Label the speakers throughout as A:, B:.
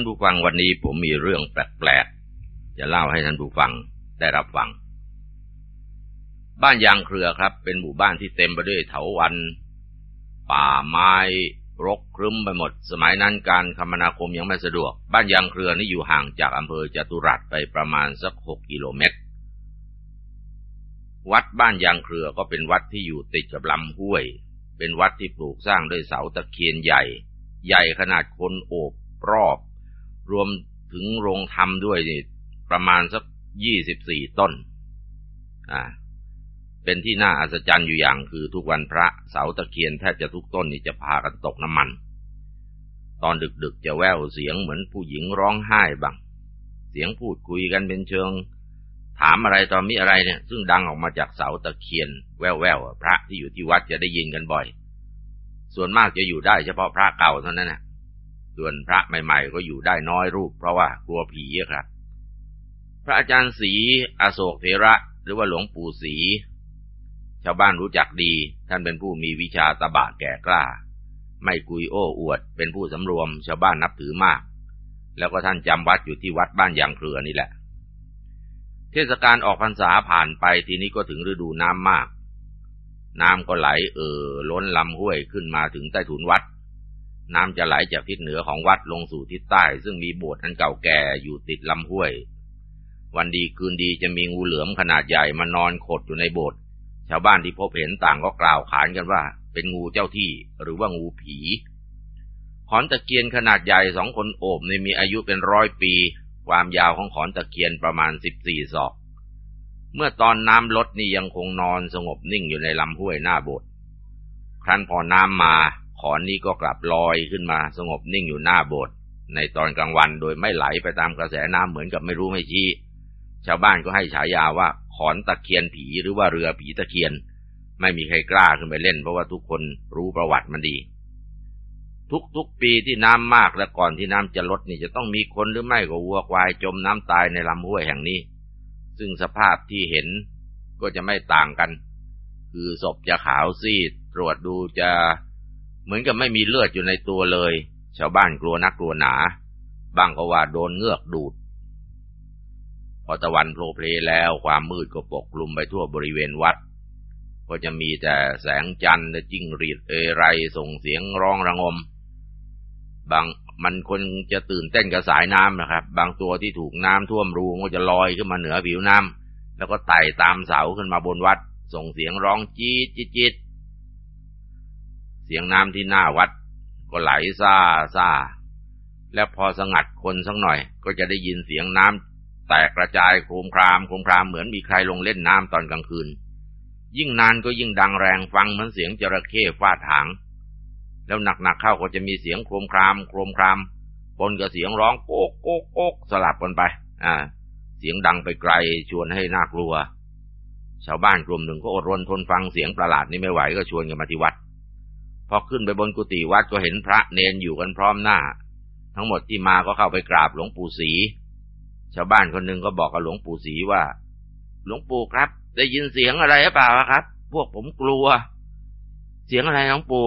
A: ท่านผู้ฟังวันนี้ผมมีเรื่องแปลกๆ จะเล่าให้ท่านผู้ฟังได้รับฟัง บ้านยางเครือครับ เป็นหมู่บ้านที่เต็มไปด้วยเถาวัน ป่าไม้รกครึ้มไปหมด สมัยนั้นการคมนาคมยังไม่สะดวก บ้านยางเครือนี่อยู่ห่างจากอำเภอจตุรัสไปประมาณสักหกกิโลเมตร วัดบ้านยางเครือก็เป็นวัดที่อยู่ติดกับลำห้วย เป็นวัดที่ปลูกสร้างด้วยเสาตะเคียนใหญ่ ใหญ่ขนาดคนโอบรอบ รวมถึงโรงธรรมด้วยนี่ประมาณสักยี่สิบสี่ต้น อ่า เป็นที่น่าอัศจรรย์อยู่อย่างคือทุกวันพระเสาตะเคียนแทบจะทุกต้นนี่จะพากันตกน้ำมัน ตอนดึกๆจะแววเสียงเหมือนผู้หญิงร้องไห้บ้าง เสียงพูดคุยกันเป็นเชิง ถามอะไรตอนมีอะไรเนี่ย ซึ่งดังออกมาจากเสาตะเคียน แววๆพระที่อยู่ที่วัดจะได้ยินกันบ่อย ส่วนมากจะอยู่ได้เฉพาะพระเก่าเท่านั้นนะ ส่วนพระใหม่ๆ ก็อยู่ได้น้อยรูป เพราะว่ากลัวผีครับ พระอาจารย์ศรีอโศกเถระหรือว่าหลวงปู่ศรีชาวบ้านรู้จักดี ท่านเป็นผู้มีวิชาตะบะแก่กล้า ไม่กุยโอ้อวด เป็นผู้สำรวม ชาวบ้านนับถือมาก แล้วก็ท่านจำวัดอยู่ที่วัดบ้านยางเครือนี่แหละ เทศกาลออกพรรษาผ่านไปทีนี้ก็ถึงฤดูน้ำมาก น้ำก็ไหลเอ่อล้นลำห้วยขึ้นมาถึงใต้ถุนวัด น้ำจะไหลจากทิศเหนือของวัดลงสู่ทิศใต้ ซึ่งมีโบสถ์อันเก่าแก่อยู่ติดลำห้วย วันดีคืนดีจะมีงูเหลือมขนาดใหญ่มานอนขดอยู่ในโบสถ์ชาวบ้านที่พบเห็นต่างก็กล่าวขานกันว่า เป็นงูเจ้าที่หรือว่างูผีขอนตะเคียนขนาดใหญ่สองคนโอบในมีอายุเป็นร้อยปี ความยาวของขอนตะเคียนประมาณสิบสี่ศอก เมื่อตอนน้ำลดนี่ยังคงนอนสงบนิ่งอยู่ในลำห้วยหน้าโบสถ์ครั้นพอน้ำมา ขอนนี้ก็กลับลอยขึ้นมาสงบนิ่งอยู่หน้าโบสถ์ในตอนกลางวันโดยไม่ไหลไปตามกระแสน้ำเหมือนกับไม่รู้ไม่ชี้ ชาวบ้านก็ให้ฉายาว่าขอนตะเคียนผีหรือว่าเรือผีตะเคียน ไม่มีใครกล้าขึ้นไปเล่น เพราะว่าทุกคนรู้ประวัติมันดี ทุกๆปีที่น้ำมากและก่อนที่น้ำจะลดนี่จะต้องมีคนหรือไม่ก็วัวควายจมน้ำตายในลำห้วยแห่งนี้ ซึ่งสภาพที่เห็นก็จะไม่ต่างกัน คือศพจะขาวซีดตรวจดูจะ เหมือนกับไม่มีเลือดอยู่ในตัวเลย ชาวบ้านกลัวนักกลัวหนาบางก็ว่าโดนเงือกดูด พอตะวันโผล่เพลแล้วความมืดก็ปกคลุมไปทั่วบริเวณวัด ก็จะมีแต่แสงจันทร์และจิ้งรีดเอไรส่งเสียงร้องระงม บางมันคนจะตื่นเต้นกับสายน้ำนะครับ บางตัวที่ถูกน้ำท่วมรูก็จะลอยขึ้นมาเหนือผิวน้ำแล้วก็ไต่ตามเสาขึ้นมาบนวัด ส่งเสียงร้องจี๊ดจี๊ด สียงน้ำที่หน้าวัด ก็ไหลซาซาแล้วพอสงัดคนสักหน่อย ก็จะได้ยินเสียงน้ำแตกกระจายโคมครามโคมครามเหมือนมีใครลงเล่นน้ำตอนกลางคืน ยิ่งนานก็ยิ่งดังแรงฟังเหมือนเสียงจระเข้ฟาดหาง แล้วหนักๆเข้าก็จะมีเสียงโคมครามโคมครามปนกับเสียงร้องโก๊กโก๊กโก๊กสลับกันไป อ่า เสียงดังไปไกลชวนให้น่ากลัว ชาวบ้านกลุ่มหนึ่งก็อดรนทนฟังเสียงประหลาดนี้ไม่ไหวก็ชวนกันมาที่วัด พอขึ้นไปบนกุฏิวัดก็เห็นพระเนนอยู่กันพร้อมหน้า ทั้งหมดที่มาก็เข้าไปกราบหลวงปู่ศรีชาวบ้านคนหนึ่งก็บอกกับหลวงปู่ศรีว่า หลวงปู่ครับ ได้ยินเสียงอะไรหรือเปล่าครับ พวกผมกลัว เสียงอะไรหลวงปู่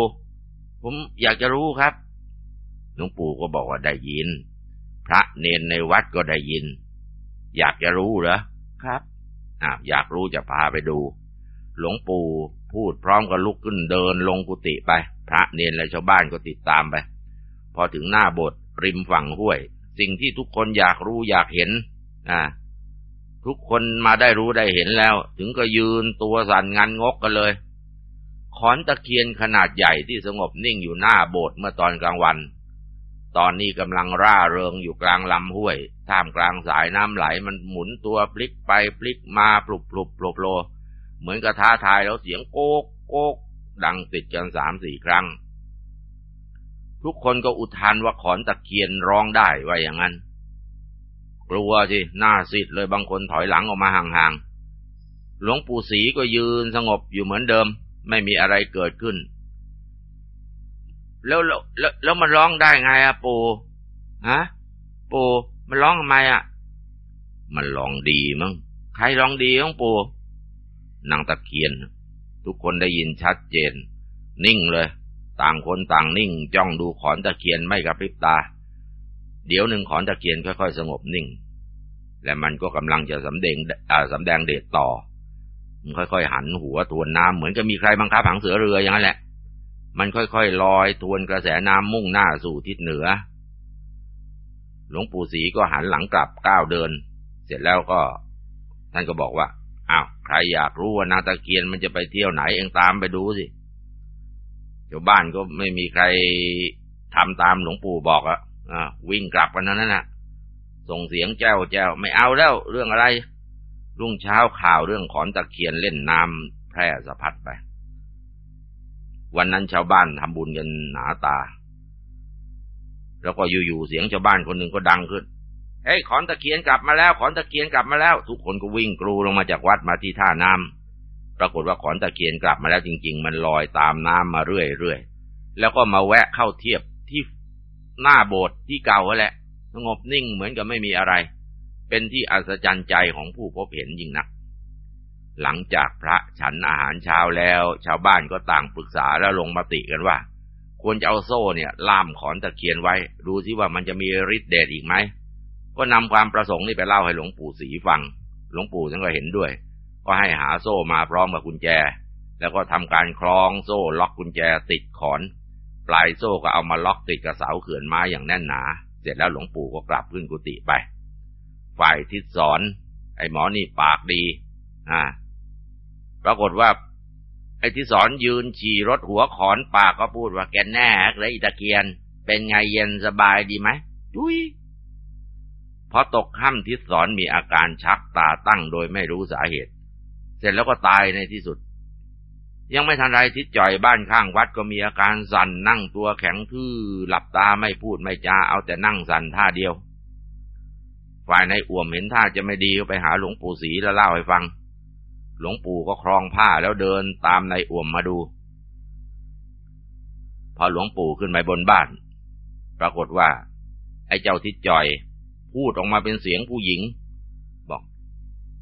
A: ผมอยากจะรู้ครับ หลวงปู่ก็บอกว่าได้ยิน พระเนนในวัดก็ได้ยิน อยากจะรู้เหรอครับอ่าอยากรู้จะพาไปดู หลวงปู่พูดพร้อมกับลุกขึ้นเดินลงกุฏิไป พระเนนและชาวบ้านก็ติดตามไป พอถึงหน้าโบสถ์ริมฝั่งห้วย สิ่งที่ทุกคนอยากรู้อยากเห็นอ่าทุกคนมาได้รู้ได้เห็นแล้ว ถึงก็ยืนตัวสั่นงันงกกันเลย ขอนตะเคียนขนาดใหญ่ที่สงบนิ่งอยู่หน้าโบสถ์เมื่อตอนกลางวัน ตอนนี้กำลังร่าเริงอยู่กลางลำห้วย ท่ามกลางสายน้ำไหลมันหมุนตัวพลิกไปพลิกมาปลุกปลุกปลุกโล เหมือนกระท้าทายแล้วเสียงโกกโกก ดังติดกันสามสี่ครั้ง ทุกคนก็อุทานว่าขอนตะเคียนร้องได้ว่าอย่างนั้น กลัวสิหน้าสิทธ์เลยบางคนถอยหลังออกมาห่างๆ หลวงปู่ศรีก็ยืนสงบอยู่เหมือนเดิม ไม่มีอะไรเกิดขึ้น แล้วแล้วแล้วมันร้องได้ไงอะปู่ฮะปู่มันร้องทำไมอะมันร้องดีมั้งใครร้องดีของปู่นางตะเคียน ทุกคนได้ยินชัดเจน นิ่งเลย ต่างคนต่างนิ่ง จ้องดูขอนตะเคียนไม่กระพริบตา เดี๋ยวหนึ่งขอนตะเคียนค่อยๆสงบนิ่ง และมันก็กำลังจะสำแดงสำแดงเดชต่อ มันค่อยๆหันหัวทวนน้ำเหมือนจะมีใครบังคับหางเสือเรืออย่างนั้นแหละ มันค่อยๆลอยทวนกระแสน้ำมุ่งหน้าสู่ทิศเหนือ หลวงปู่ศรีก็หันหลังกลับก้าวเดิน เสร็จแล้วก็ท่านก็บอกว่า อ้าวใครอยากรู้ว่านาตะเคียนมันจะไปเที่ยวไหนเองตามไปดูสิชาวบ้านก็ไม่มีใครทำตามหลวงปู่บอกอะอ่าวิ่งกลับกันนั้นน่ะ ส่งเสียงแจ้วแจ้วไม่เอาแล้ว เรื่องอะไร รุ่งเช้าข่าวเรื่องขอนตะเคียนเล่นน้ำแพร่สะพัดไป วันนั้นชาวบ้านทำบุญกันหนาตา แล้วก็อยู่ๆเสียงชาวบ้านคนหนึ่งก็ดังขึ้น เฮ้ยขอนตะเคียนกลับมาแล้ว ขอนตะเคียนกลับมาแล้ว ทุกคนก็วิ่งกรูลงมาจากวัดมาที่ท่าน้ำปรากฏว่าขอนตะเคียนกลับมาแล้วจริง ๆ มันลอยตามน้ำมาเรื่อยๆแล้วก็มาแวะเข้าเทียบที่หน้าโบสถ์ที่เก่าแหละสงบนิ่งเหมือนกับไม่มีอะไร เป็นที่อัศจรรย์ใจของผู้พบเห็นยิ่งนัก หลังจากพระฉันอาหารเช้าแล้ว ชาวบ้านก็ต่างปรึกษาแล้วลงมติกันว่า ควรจะเอาโซ่เนี่ย ล่ามขอนตะเคียนไว้ ดูซิว่ามันจะมีฤทธิ์เดชอีกไหม ก็นำความประสงค์นี่ไปเล่าให้หลวงปู่ศรีฟัง หลวงปู่ท่านก็เห็นด้วย ก็ให้หาโซ่มาพร้อมกับกุญแจ แล้วก็ทำการคล้องโซ่ล็อกกุญแจติดขอน ปลายโซ่ก็เอามาล็อกติดกับเสาเขื่อนไม้อย่างแน่นหนา เสร็จแล้วหลวงปู่ก็กลับขึ้นกุฏิไป ฝ่ายทิศสอน ไอ้หมอนี่ปากดี อ่า ปรากฏว่า ไอ้ที่สอนยืนฉี่รถหัวขอนปากก็พูดว่าแกแน่เลยตะเกียน เป็นไงเย็นสบายดีไหมดุย พอตกค่ำทิศสอนมีอาการชักตาตั้งโดยไม่รู้สาเหตุ เสร็จแล้วก็ตายในที่สุด ยังไม่ทันไรทิศจ่อยบ้านข้างวัดก็มีอาการสั่นนั่งตัวแข็งทื่อหลับตาไม่พูดไม่จาเอาแต่นั่งสั่นท่าเดียว ฝ่ายในอ่วมเห็นท่าจะไม่ดีก็ไปหาหลวงปู่ศรีแล้วเล่าให้ฟัง หลวงปู่ก็ครองผ้าแล้วเดินตามในอ่วมมาดู พอหลวงปู่ขึ้นไปบนบ้าน ปรากฏว่า ไอ้เจ้าทิศจ่อย พูดออกมาเป็นเสียงผู้หญิง บอก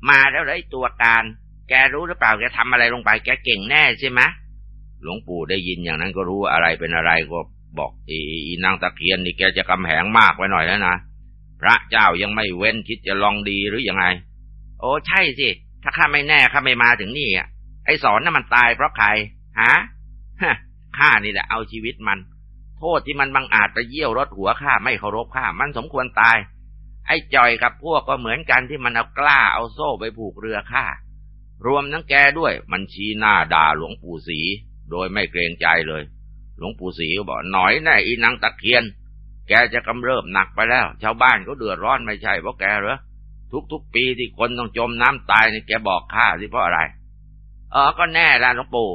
A: มาแล้วไอ้ตัวการ แกรู้หรือเปล่าแกทำอะไรลงไป แกเก่งแน่ใช่ไหมหลวงปู่ได้ยินอย่างนั้นก็รู้อะไรเป็นอะไรก็บอกอีนางตะเคียนนี่แกจะกำแหงมากไว้หน่อยแล้วนะพระเจ้ายังไม่เว้นคิดจะลองดีหรืออยังไง โอ้ใช่สิ ถ้าข้าไม่แน่ข้าไม่มาถึงนี่อะไอ้สอนน่ะมันตายเพราะใครฮะข้านี่แหละเอาชีวิตมัน โทษที่มันบังอาจไปเยี่ยวรถหัวข้าไม่เคารพข้ามันสมควรตาย ไอ้จอยกับพวกก็เหมือนกันที่มันเอากล้าเอาโซ่ไปผูกเรือข้ารวมทั้งแกด้วยมันชี้หน้าด่าหลวงปู่ศรีโดยไม่เกรงใจเลย หลวงปู่ศรีก็บอกหน่อยแน่อีนางตะเคียน แกจะกำเริบหนักไปแล้ว ชาวบ้านเขาเดือดร้อนไม่ใช่เพราะแกเหรอทุกๆปีที่คนต้องจมน้ำตายนี่แกบอกข้าสิเพราะอะไร เออก็แน่ละหลวงปู่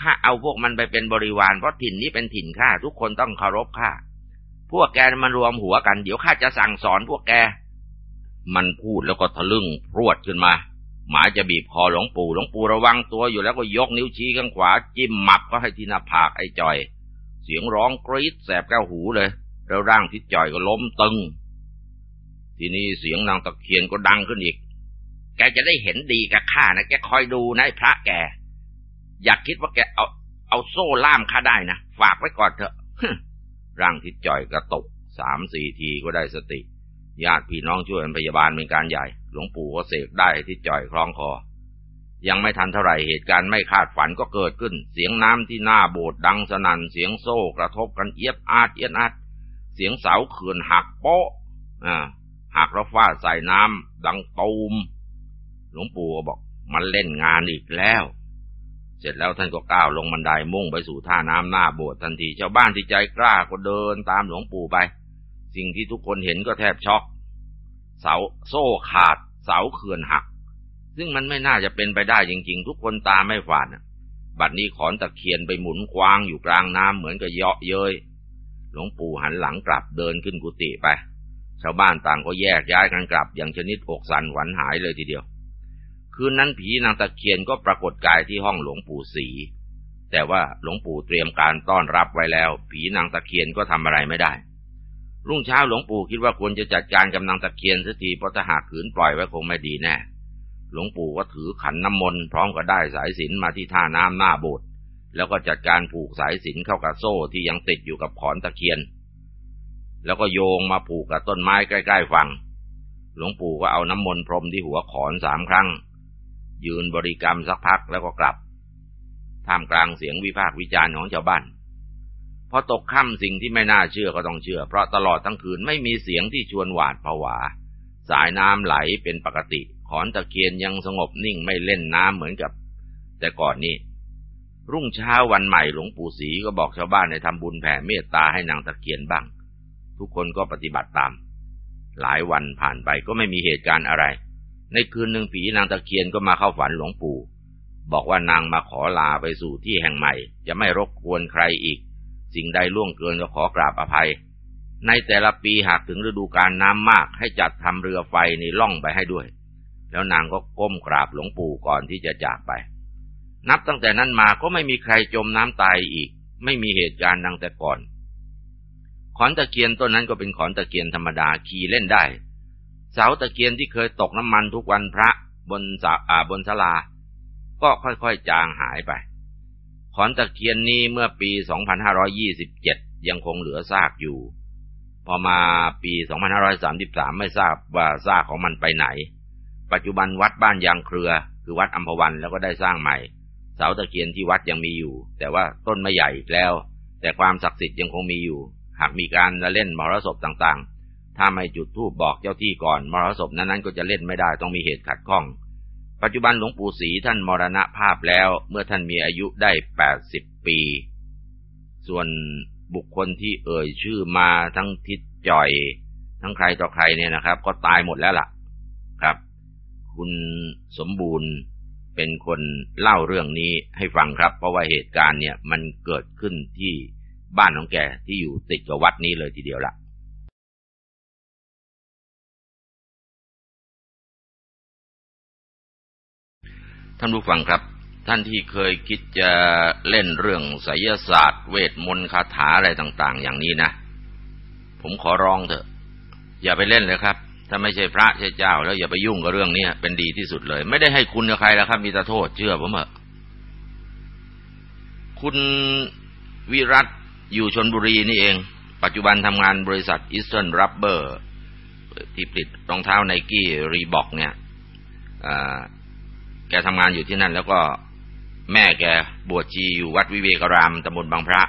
A: ข้าเอาพวกมันไปเป็นบริวารเพราะถิ่นนี้เป็นถิ่นข้าทุกคนต้องเคารพข้า พวกแกมันรวมหัวกัน เดี๋ยวข้าจะสั่งสอนพวกแก มันพูดแล้วก็ทะลึ่งพรวดขึ้นมา หมายจะบีบคอหลวงปู่หลวงปู่ระวังตัวอยู่แล้วก็ยกนิ้วชี้ข้างขวา จิ้มหมับก็ให้ที่หน้าผากไอ้จอย เสียงร้องกรี๊ดแสบแก้วหูเลย แล้วร่างที่จอยก็ล้มตึง ทีนี้เสียงนางตะเคียนก็ดังขึ้นอีก แกจะได้เห็นดีกับข้านะแกคอยดูนะพระแก อยากคิดว่าแกเอาเอาโซ่ล่ามข้าได้นะฝากไว้ก่อนเถอะ ร่างทิศจ่อยกระตกสามสี่ทีก็ได้สติ ญาติพี่น้องช่วยพยาบาลเป็นการใหญ่ หลวงปู่ก็เสกได้ที่จ่อยคล้องคอ ยังไม่ทันเท่าไหร่เหตุการณ์ไม่คาดฝันก็เกิดขึ้น เสียงน้ำที่หน้าโบสถ์ดังสนั่นเสียงโซ่กระทบกันเอียดอาดเอียดอาดเสียงเสาเขื่อนหักโป๊ะอ่าหักแล้วฟาดใส่น้ำดังตูมหลวงปู่ก็บอก มันเล่นงานอีกแล้ว เสร็จแล้วท่านก็ก้าวลงบันไดมุ่งไปสู่ท่าน้ำหน้าโบสถ์ทันทีชาวบ้านที่ใจกล้าก็เดินตามหลวงปู่ไป สิ่งที่ทุกคนเห็นก็แทบช็อก เสาโซ่ขาด เสาเขื่อนหัก ซึ่งมันไม่น่าจะเป็นไปได้จริง ๆ ทุกคนตาไม่ฝาดบัดนี้ขอนตะเคียนไปหมุนควางอยู่กลางน้ำเหมือนกับเยาะเย้ยหลวงปู่หันหลังกลับเดินขึ้นกุฏิไป ชาวบ้านต่างก็แยกย้ายกันกลับอย่างชนิดอกสันหวันหายเลยทีเดียว คืนนั้นผีนางตะเคียนก็ปรากฏกายที่ห้องหลวงปู่ศรีแต่ว่าหลวงปู่เตรียมการต้อนรับไว้แล้ว ผีนางตะเคียนก็ทำอะไรไม่ได้ รุ่งเช้าหลวงปู่คิดว่าควรจะจัดการกำนังตะเคียนสักทีเพราะถ้าหากขืนปล่อยไว้คงไม่ดีแน่ หลวงปู่ก็ถือขันน้ำมนต์พร้อมกับได้สายสินมาที่ท่าน้ำหน้าโบสถ์แล้วก็จัดการผูกสายสินเข้ากับโซ่ที่ยังติดอยู่กับขอนตะเคียน แล้วก็โยงมาผูกกับต้นไม้ใกล้ๆฝั่งหลวงปู่ก็เอาน้ำมนต์พรมที่หัวขอนสามครั้ง ยืนบริกรรมสักพักแล้วก็กลับ ท่ามกลางเสียงวิพากษ์วิจารณ์ของชาวบ้านพอตกค่ำสิ่งที่ไม่น่าเชื่อก็ต้องเชื่อ เพราะตลอดทั้งคืนไม่มีเสียงที่ชวนหวาดผวา สายน้ำไหลเป็นปกติ ขอนตะเคียนยังสงบนิ่งไม่เล่นน้ำเหมือนกับ แต่ก่อนนี้ รุ่งเช้าวันใหม่หลวงปู่ศรีก็บอกชาวบ้านให้ทำบุญแผ่เมตตาให้นางตะเคียนบ้าง ทุกคนก็ปฏิบัติตาม หลายวันผ่านไปก็ไม่มีเหตุการณ์อะไร ในคืนหนึ่งผีนางตะเคียนก็มาเข้าฝันหลวงปู่ บอกว่านางมาขอลาไปสู่ที่แห่งใหม่ จะไม่รบกวนใครอีก สิ่งใดล่วงเกินก็ขอกราบอภัย ในแต่ละปีหากถึงฤดูกาลน้ำมาก ให้จัดทำเรือไฟในล่องไปให้ด้วย แล้วนางก็ก้มกราบหลวงปู่ก่อนที่จะจากไป นับตั้งแต่นั้นมาก็ไม่มีใครจมน้ำตายอีก ไม่มีเหตุการณ์ดังแต่ก่อนขอนตะเคียนต้นนั้นก็เป็นขอนตะเคียนธรรมดาขี่เล่นได้ เสาตะเคียนที่เคยตกน้ำมันทุกวันพระบนสาอาบนศาลา ก็ค่อยๆจางหายไป ขอนตะเคียนนี้เมื่อปี 2527 ยังคงเหลือซากอยู่ พอมาปี 2533 ไม่ทราบว่าซากของมันไปไหน ปัจจุบันวัดบ้านยางเครือ คือวัดอัมพวันแล้วก็ได้สร้างใหม่ เสาตะเคียนที่วัดยังมีอยู่ แต่ว่าต้นไม่ใหญ่แล้ว แต่ความศักดิ์สิทธิ์ยังคงมีอยู่ หากมีการเล่นมรสพต่างๆ ถ้าไม่จุดธูปบอกเจ้าที่ก่อน มรสพนั้นๆก็จะเล่นไม่ได้ต้องมีเหตุขัดข้อง ปัจจุบันหลวงปู่ศรีท่านมรณภาพแล้วเมื่อท่านมีอายุได้แปดสิบปี ส่วนบุคคลที่เอ่ยชื่อมาทั้งทิศจ่อย ทั้งใครต่อใครเนี่ยนะครับ ก็ตายหมดแล้วล่ะ ครับ คุณสมบูรณ์เป็นคนเล่าเรื่องนี้ให้ฟังครับ เพราะว่าเหตุการณ์เนี่ยมันเกิดขึ้นที่บ้านของแกที่อยู่ติดกับวัดนี้เลยทีเดียวล่ะ ท่านผู้ฟังครับ ท่านที่เคยคิดจะเล่นเรื่องไสยศาสตร์ เวทมนต์คาถาอะไรต่าง ๆ อย่างนี้นะ ผมขอร้องเถอะ อย่าไปเล่นเลยครับ ถ้าไม่ใช่พระใช่เจ้า แล้วอย่าไปยุ่งกับเรื่องนี้เป็นดีที่สุดเลย ไม่ได้ให้คุณกับใครแล้วครับ มีแต่โทษเชื่อผมเถอะคุณวิรัตอยู่ชนบุรีนี่เอง ปัจจุบันทำงานบริษัทอิสเทิร์นรับเบอร์ที่ผลิตรองเท้าไนกี้รีบอกเนี่ย แกทำงานอยู่ที่นั่น แล้วก็แม่แกบวชชีอยู่วัดวิเวกรามตำบลบางพระ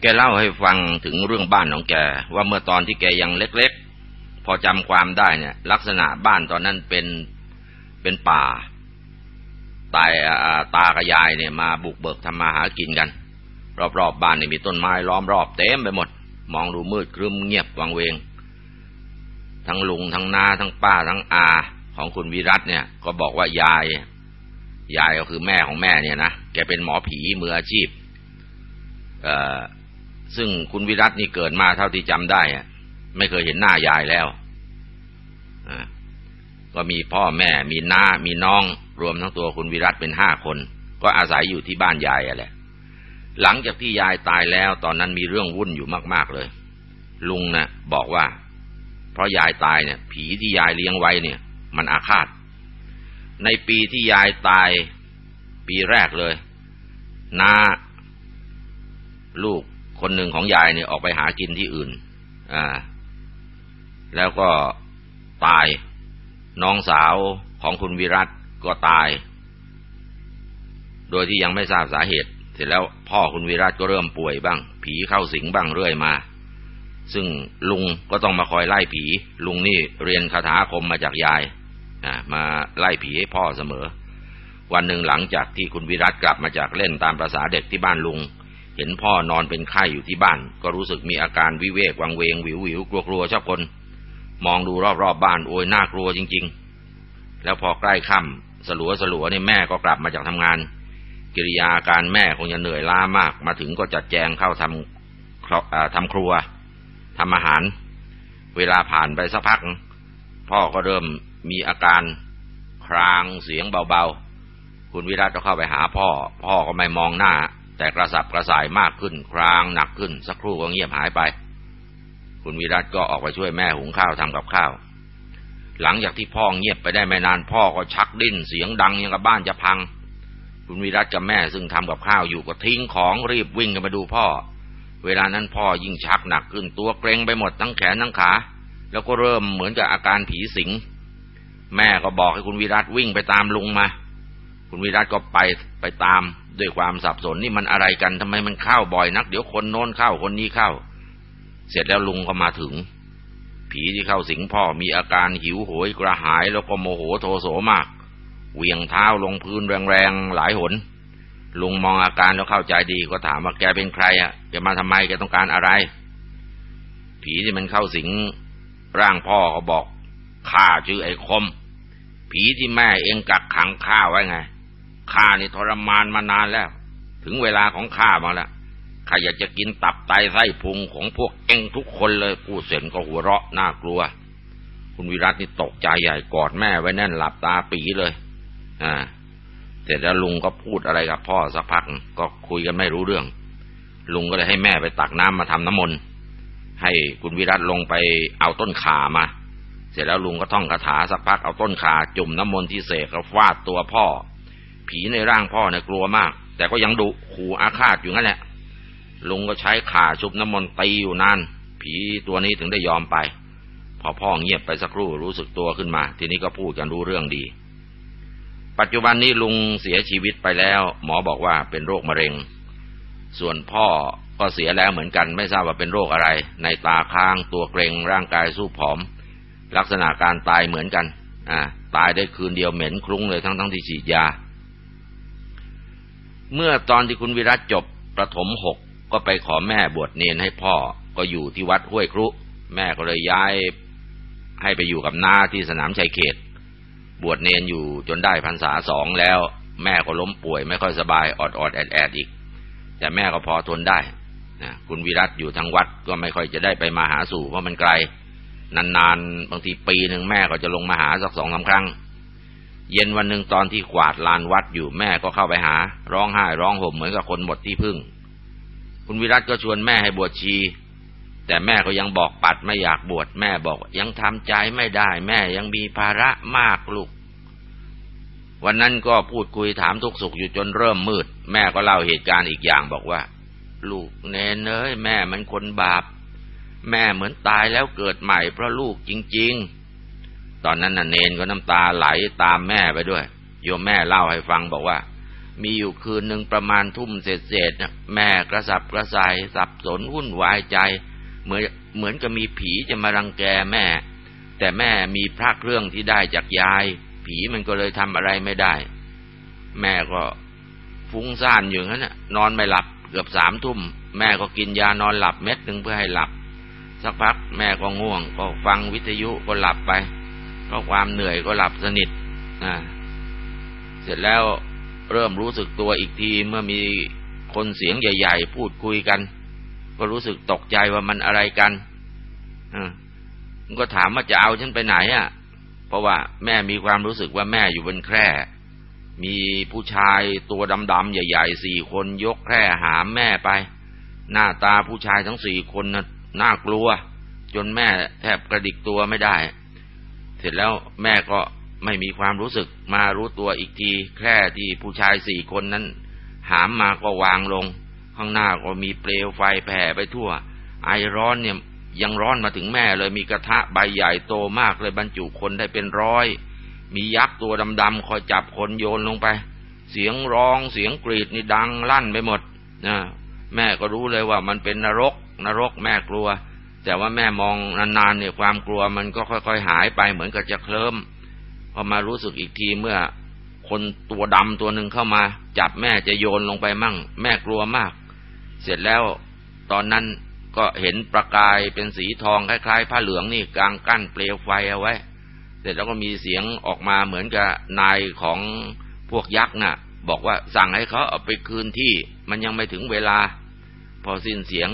A: แกเล่าให้ฟังถึงเรื่องบ้านของแก ว่าเมื่อตอนที่แกยังเล็กๆ พอจำความได้เนี่ย ลักษณะบ้านตอนนั้นเป็นเป็นป่า ตายตากับยายเนี่ยมาบุกเบิกทำมาหากินกัน รอบๆบบ้านเนี่ยมีต้นไม้ล้อมรอบเต็มไปหมด มองดูมืดครึ้มเงียบวังเวง ทั้งลุงทั้งนาทั้งป้าทั้งอา ของคุณวิรัตเนี่ย ก็บอกว่ายาย ยายก็คือแม่ของแม่เนี่ยนะแกเป็นหมอผีมืออาชีพ เอ่อซึ่งคุณวิรัตนี่เกิดมาเท่าที่จำได้อะไม่เคยเห็นหน้ายายแล้วก็มีพ่อแม่มีน้ามีน้อง รวมทั้งตัวคุณวิรัตเป็นห้าคน ก็อาศัยอยู่ที่บ้านยายอะแหละ หลังจากที่ยายตายแล้ว ตอนนั้นมีเรื่องวุ่นอยู่มาก ๆเลย ลุงนะ่ะบอกว่า เพราะยายตายเนี่ย ผีที่ยายเลี้ยงไว้เนี่ย มันอาฆาต ในปีที่ยายตายปีแรกเลยน้าลูกคนหนึ่งของยายเนี่ยออกไปหากินที่อื่น อ่า แล้วก็ตาย น้องสาวของคุณวิรัตก็ตาย โดยที่ยังไม่ทราบสาเหตุ เสร็จแล้วพ่อคุณวิรัตก็เริ่มป่วยบ้าง ผีเข้าสิงบ้างเรื่อยมา ซึ่งลุงก็ต้องมาคอยไล่ผี ลุงนี่เรียนคาถาคมมาจากยายมาไล่ผีให้พ่อเสมอ วันหนึ่งหลังจากที่คุณวิรัตกลับมาจากเล่นตามประษาเด็กที่บ้านลุง เห็นพ่อนอนเป็นไข้อยู่ที่บ้าน ก็รู้สึกมีอาการวิเวกวังเวงวิววิวกลัวกลัวชอบคน มองดูรอบๆบบ้านโอยน่ากลัวจริง ๆ แล้วพอใกล้ค่ำสลัวสลัวนี่แม่ก็กลับมาจากทำงาน กิริยาการแม่คงจะเหนื่อยล้ามาก มาถึงก็จัดแจงเข้าทำทำครัว ทำอาหาร เวลาผ่านไปสักพัก พ่อก็เริ่มมีอาการครางเสียงเบาๆ คุณวิรัตก็เข้าไปหาพ่อ พ่อก็ไม่มองหน้า แต่กระสับกระส่ายมากขึ้น ครางหนักขึ้น สักครู่ก็เงียบหายไป คุณวิรัตก็ออกไปช่วยแม่หุงข้าวทำกับข้าว หลังจากที่พ่อเงียบไปได้ไม่นานพ่อก็ชักดิ้นเสียงดังยังกับบ้านจะพัง คุณวิรัตกับแม่ซึ่งทำกับข้าวอยู่ก็ทิ้งของรีบวิ่งกันมาดูพ่อ เวลานั้นพ่อยิ่งชักหนักขึ้นตัวเกรงไปหมดทั้งแขนทั้งขา แล้วก็เริ่มเหมือนกับอาการผีสิง แม่ก็บอกให้คุณวิรัตวิ่งไปตามลุงมา คุณวิรัตก็ไปไปตามด้วยความสับสนนี่มันอะไรกันทำไมมันเข้าบ่อยนัก เดี๋ยวคนโน้นเข้าคนนี้เข้า เสร็จแล้วลุงก็มาถึง ผีที่เข้าสิงพ่อมีอาการหิวโหยกระหายแล้วก็โมโหโทโสมาก เวียงเท้าลงพื้นแรงๆหลายหน ลุงมองอาการแล้วเข้าใจดีก็ถามว่าแกเป็นใครอะแกมาทำไมแกต้องการอะไร ผีที่มันเข้าสิงร่างพ่อก็บอกข้าชื่อไอ้คม ผีที่แม่เองกักขังข้าไว้ไงข้านี่ทรมานมานานแล้ว ถึงเวลาของข้ามาแล้วข้าอยากจะกินตับไตไส้พุงของพวกเองทุกคนเลยพูดเสร็จก็หัวเราะน่ากลัว คุณวิรัตนี่ตกใจใหญ่กอดแม่ไว้แน่นหลับตาปีเลย อ่า เสร็จแล้วลุงก็พูดอะไรกับพ่อสักพักก็คุยกันไม่รู้เรื่อง ลุงก็เลยให้แม่ไปตักน้ำมาทำน้ำมนต์ให้คุณวิรัตลงไปเอาต้นขามา เสร็จแล้วลุงก็ท่องคาถาสักพักเอาต้นขาจุ่มน้ำมนต์ที่เสกแล้วฟาดตัวพ่อ ผีในร่างพ่อเนี่ยกลัวมาก แต่ก็ยังดุขู่อาฆาตอยู่งั้นแหละลุงก็ใช้ขาชุบน้ำมนต์ตีอยู่นานผีตัวนี้ถึงได้ยอมไป พอพ่อเงียบไปสักครู่รู้สึกตัวขึ้นมา ทีนี้ก็พูดกันรู้เรื่องดี ปัจจุบันนี้ลุงเสียชีวิตไปแล้ว หมอบอกว่าเป็นโรคมะเร็ง ส่วนพ่อก็เสียแล้วเหมือนกัน ไม่ทราบว่าเป็นโรคอะไร ในตาค้างตัวเกรงร่างกายสู้ผอม ลักษณะการตายเหมือนกันอ่าตายได้คืนเดียวเหม็นคลุ้งเลยทั้งทั้งที่ฉีดยา เมื่อตอนที่คุณวิรัตจบประถมหกก็ไปขอแม่บวชเนนให้พ่อก็อยู่ที่วัดห้วยครุ แม่ก็เลยย้ายให้ไปอยู่กับนาที่สนามชัยเขต บวชเนนอยู่จนได้พรรษาสองแล้ว แม่ก็ล้มป่วยไม่ค่อยสบายอดอดแอดแอดอีก แต่แม่ก็พอทนได้นะคุณวิรัตอยู่ทางวัดก็ไม่ค่อยจะได้ไปมาหาสู่เพราะมันไกล นานๆบางทีปีหนึ่งแม่ก็จะลงมาหาสักสองสาครั้ง เย็นวันหนึ่งตอนที่กวาดลานวัดอยู่แม่ก็เข้าไปหา ร้องไห้ร้องห่มเหมือนกับคนหมดที่พึ่ง คุณวิรัตก็ชวนแม่ให้บวชชี แต่แม่ก็ยังบอกปัดไม่อยากบวชแม่บอกยังทำใจไม่ได้ แม่ยังมีภาระมากลูก วันนั้นก็พูดคุยถามทุกสุขอยู่จนเริ่มมืด แม่ก็เล่าเหตุการณ์อีกอย่างบอกว่า ลูกเนนเอ้ยแม่มันคนบาป แม่เหมือนตายแล้วเกิดใหม่เพราะลูกจริง ๆ ตอนนั้นน่ะเนนก็น้ำตาไหลตามแม่ไปด้วย โยมแม่เล่าให้ฟังบอกว่ามีอยู่คืนหนึ่งประมาณทุ่มเศษๆแม่กระสับกระส่ายสับสนวุ่นวายใจ เหมือนเหมือนกับมีผีจะมารังแกแม่ แต่แม่มีพระเครื่องที่ได้จากยาย ผีมันก็เลยทำอะไรไม่ได้ แม่ก็ฟุ้งซ่านอยู่นั้นนะนอนไม่หลับเกือบสามทุ่ม แม่ก็กินยานอนหลับเม็ดหนึ่งเพื่อให้หลับ สักพักแม่ก็ง่วง ก็ฟังวิทยุก็หลับไป ก็ความเหนื่อยก็หลับสนิทเสร็จแล้วเริ่มรู้สึกตัวอีกทีเมื่อมีคนเสียงใหญ่ ๆ พูดคุยกัน ก็รู้สึกตกใจว่ามันอะไรกันอก็ถามว่าจะเอาฉันไปไหนอะ เพราะว่าแม่มีความรู้สึกว่าแม่อยู่บนแคร่ มีผู้ชายตัวดำๆใหญ่ๆสี่คนยกแคร่หามแม่ไป หน้าตาผู้ชายทั้งสี่คนนะน่ากลัว จนแม่แทบกระดิกตัวไม่ได้ เสร็จแล้วแม่ก็ไม่มีความรู้สึกมารู้ตัวอีกที แคร่ที่ผู้ชายสี่คนนั้น หามมาก็วางลง ข้างหน้าก็มีเปลวไฟแผ่ไปทั่ว ไอร้อนเนี่ยยังร้อนมาถึงแม่เลยมีกระทะใบใหญ่โตมากเลยบรรจุคนได้เป็นร้อย มียักษ์ตัวดำๆคอยจับคนโยนลงไป เสียงร้องเสียงกรีดนี่ดังลั่นไปหมดนะแม่ก็รู้เลยว่ามันเป็นนรก นรกแม่กลัว แต่ว่าแม่มองนานๆเนี่ยความกลัวมันก็ค่อยๆหายไปเหมือนกับจะเคลิ้มพอมารู้สึกอีกทีเมื่อคนตัวดำตัวหนึ่งเข้ามา จับแม่จะโยนลงไปมั่ง แม่กลัวมาก เสร็จแล้วตอนนั้นก็เห็นประกายเป็นสีทองคล้ายๆผ้าเหลืองนี่กลางกั้นเปลวไฟเอาไว้ เสร็จแล้วก็มีเสียงออกมาเหมือนกับนายของพวกยักษ์น่ะ บอกว่าสั่งให้เขาเอาไปคืนที่มันยังไม่ถึงเวลา พอสิ้นเสียง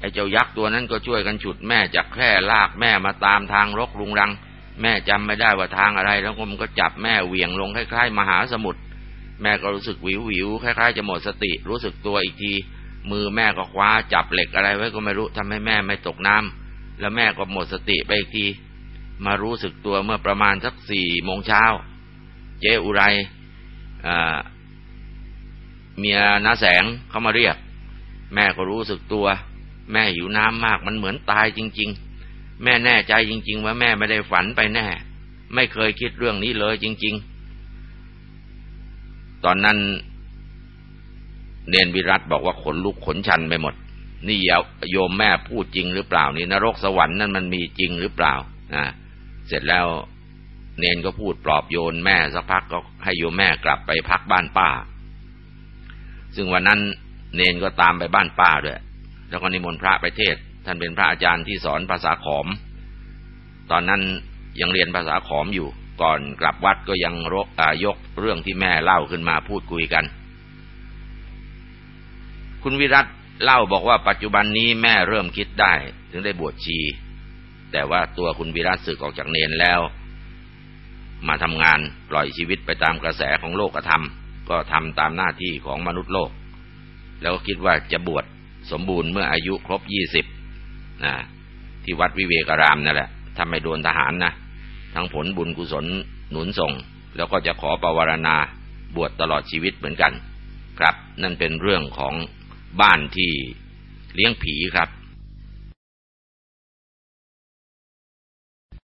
A: ไอ้เจ้ายักษ์ตัวนั้นก็ช่วยกันฉุดแม่จากแคร่ลากแม่มาตามทางรกรุงรัง แม่จำไม่ได้ว่าทางอะไร แล้วมันก็จับแม่เหวี่ยงลงคล้ายๆ มหาสมุทร แม่ก็รู้สึกวิววิวคล้ายๆจะหมดสติรู้สึกตัวอีกที มือแม่ก็คว้าจับเหล็กอะไรไว้ก็ไม่รู้ทำให้แม่ไม่ตกน้ำแล้วแม่ก็หมดสติไปอีกที มารู้สึกตัวเมื่อประมาณสักสี่โมงเช้า เจ๊อุไรเมียน้าแสงเขามาเรียก แม่ก็รู้สึกตัว แม่หิวน้ำมากมันเหมือนตายจริง ๆ แม่แน่ใจจริง ๆ ว่าแม่ไม่ได้ฝันไปแน่ ไม่เคยคิดเรื่องนี้เลยจริง ๆ ตอนนั้น เนนวิรัตบอกว่าขนลุกขนชันไปหมด นี่โยมแม่พูดจริงหรือเปล่านี่นรกสวรรค์นั่นมันมีจริงหรือเปล่าอ่าเสร็จแล้วเนนก็พูดปลอบโยนแม่สักพักก็ให้โยมแม่กลับไปพักบ้านป้า ซึ่งวันนั้นเนนก็ตามไปบ้านป้าด้วย แล้วก็นิมนต์พระไปเทศ ท่านเป็นพระอาจารย์ที่สอนภาษาขอม ตอนนั้นยังเรียนภาษาขอมอยู่ ก่อนกลับวัดก็ยังรกยกเรื่องที่แม่เล่าขึ้นมาพูดคุยกัน คุณวิรัตเล่าบอกว่าปัจจุบันนี้แม่เริ่มคิดได้ ถึงได้บวชชี แต่ว่าตัวคุณวิรัตสึกออกจากเนนแล้ว มาทำงานปล่อยชีวิตไปตามกระแสของโลกธรรม ก็ทำตามหน้าที่ของมนุษย์โลก แล้วก็คิดว่าจะบวชสมบูรณ์เมื่ออายุครบยี่สิบนะที่วัดวิเวการามนั่นแหละถ้าไม่โดนทหารนะ ทั้งผลบุญกุศลหนุนส่ง แล้วก็จะขอปวารณาบวชตลอดชีวิตเหมือนกัน ครับ นั่นเป็นเรื่องของบ้านที่เลี้ยงผีครับ